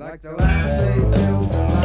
Like the lampshade fills the light.